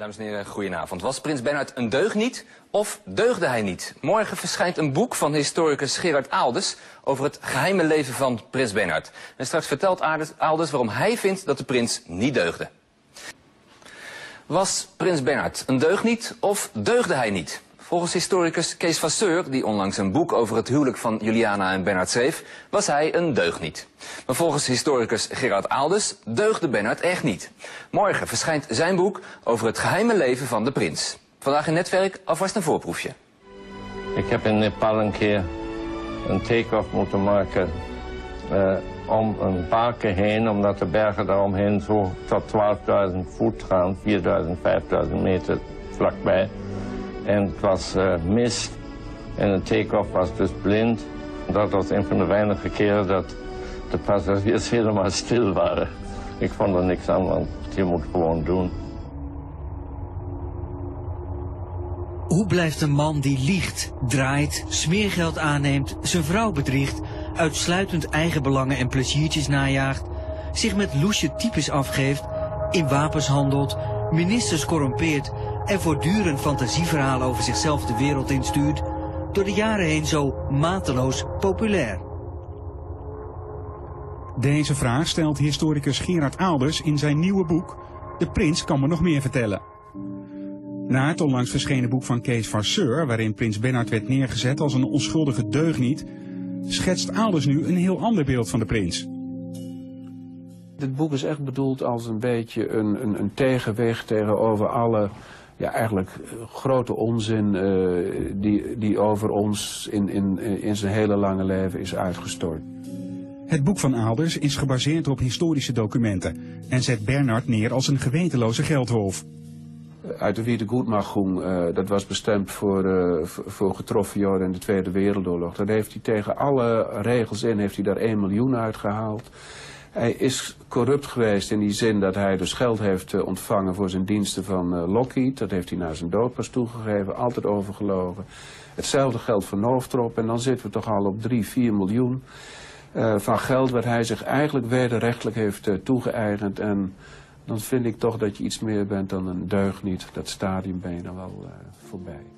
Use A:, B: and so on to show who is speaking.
A: Dames en heren, goedenavond. Was prins Bernhard een deugniet of deugde hij niet? Morgen verschijnt een boek van historicus Gerard Aalders over het geheime leven van prins Bernhard. En straks vertelt Aalders waarom hij vindt dat de prins niet deugde. Was prins Bernhard een deugniet of deugde hij niet? Volgens historicus Kees Vasseur, die onlangs een boek over het huwelijk van Juliana en Bernhard schreef, was hij een deugniet. Maar volgens historicus Gerard Aalders deugde Bernhard echt niet. Morgen verschijnt zijn boek over het geheime leven van de prins. Vandaag in Netwerk alvast een voorproefje.
B: Ik heb in Nepal een keer een take-off moeten maken uh, om een baken heen, omdat de bergen daaromheen zo tot 12.000 voet gaan, 4.000, 5.000 meter vlakbij. En het was uh, mist en de take-off was dus blind. Dat was een van de weinige keren dat de passagiers helemaal stil waren. Ik vond er niks aan, want je moet gewoon doen.
C: Hoe blijft een man die liegt, draait, smeergeld aanneemt, zijn vrouw bedriegt, uitsluitend eigen belangen en pleziertjes najaagt, zich met loesje types afgeeft, in wapens handelt, ministers corrompeert en voortdurend fantasieverhalen over zichzelf de wereld instuurt, door de jaren heen zo mateloos populair?
D: Deze vraag stelt historicus Gerard Aalders in zijn nieuwe boek De Prins kan me nog meer vertellen. Na het onlangs verschenen boek van Kees Vasseur, waarin prins Bernhard werd neergezet als een onschuldige deugniet, schetst Aalders nu een heel ander beeld van de prins.
E: Dit boek is echt bedoeld als een beetje een, een, een tegenwicht tegenover alle ja, eigenlijk eh, grote onzin uh, die, die over ons in, in, in zijn hele lange leven is uitgestort.
D: Het boek van Aalders is gebaseerd op historische documenten en zet Bernard neer als een gewetenloze geldwolf.
E: Uit de Witte Goedmachung, uh, dat was bestemd voor, uh, voor getroffen Joden in de Tweede Wereldoorlog. Daar heeft hij tegen alle regels in heeft hij daar 1 miljoen uitgehaald. Hij is corrupt geweest in die zin dat hij dus geld heeft uh, ontvangen voor zijn diensten van uh, Lockheed. Dat heeft hij naar zijn dood pas toegegeven, altijd overgelogen. Hetzelfde geldt voor Nooftrop en dan zitten we toch al op 3, 4 miljoen uh, van geld wat hij zich eigenlijk wederrechtelijk heeft toegeëigend. En dan vind ik toch dat je iets meer bent dan een deugniet. Dat stadium ben je dan wel voorbij.